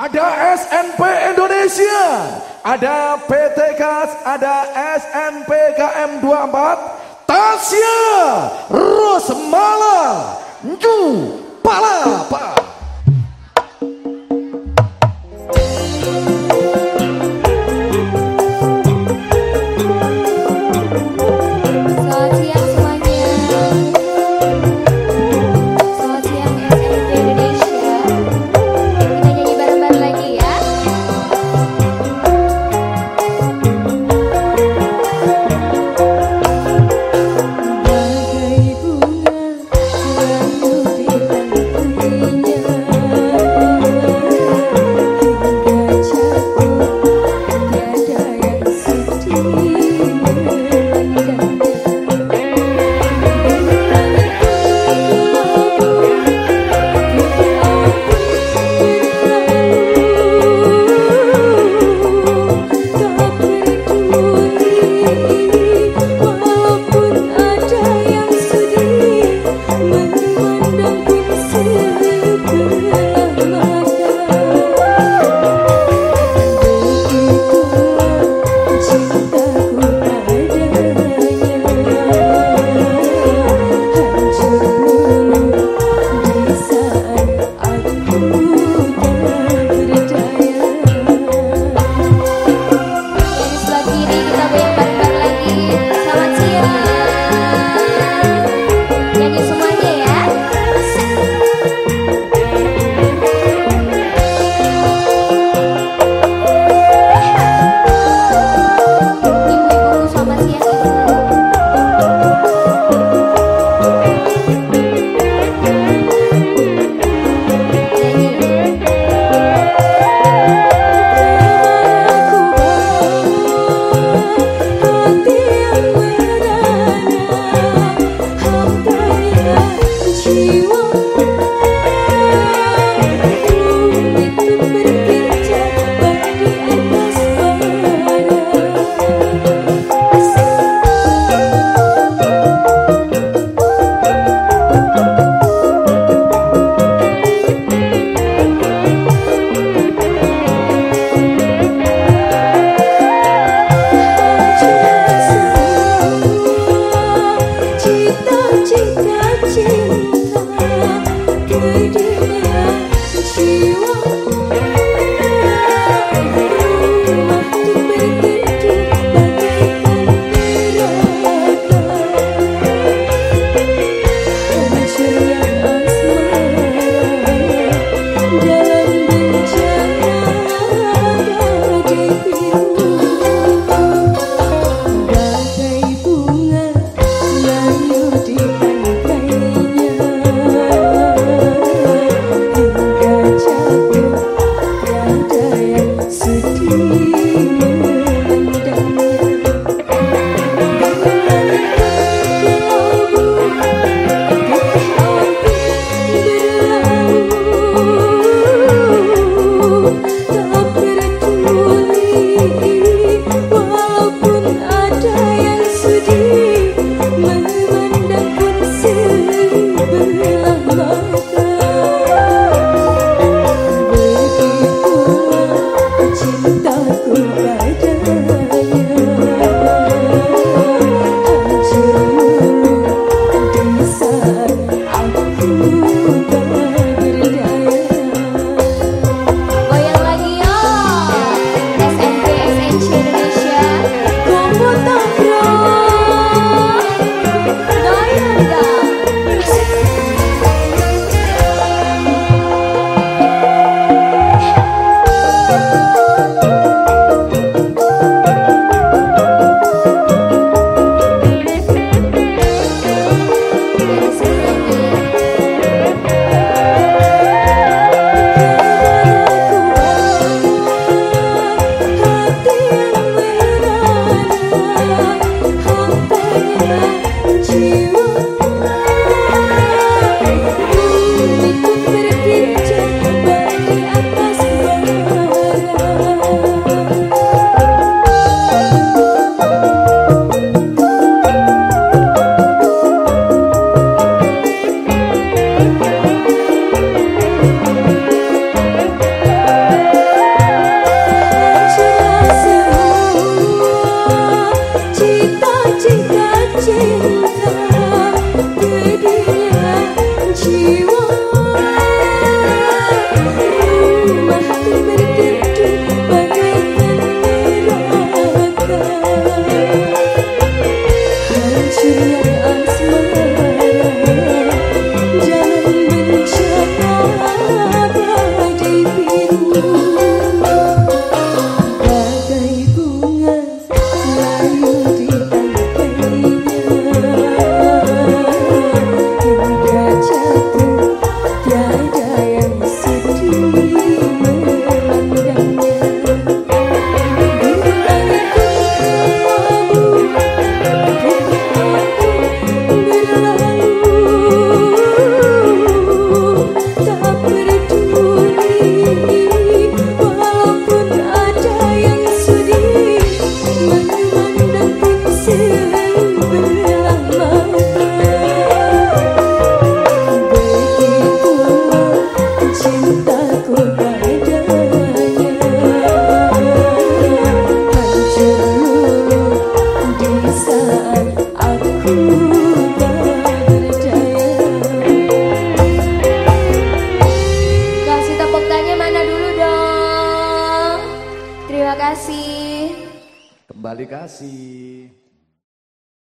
ada SNP Indonesia, ada PT KAS, ada SNP KM24, Tasya, Rosmala, Nju, Palapa. You. Ooh. Mbak dikasih.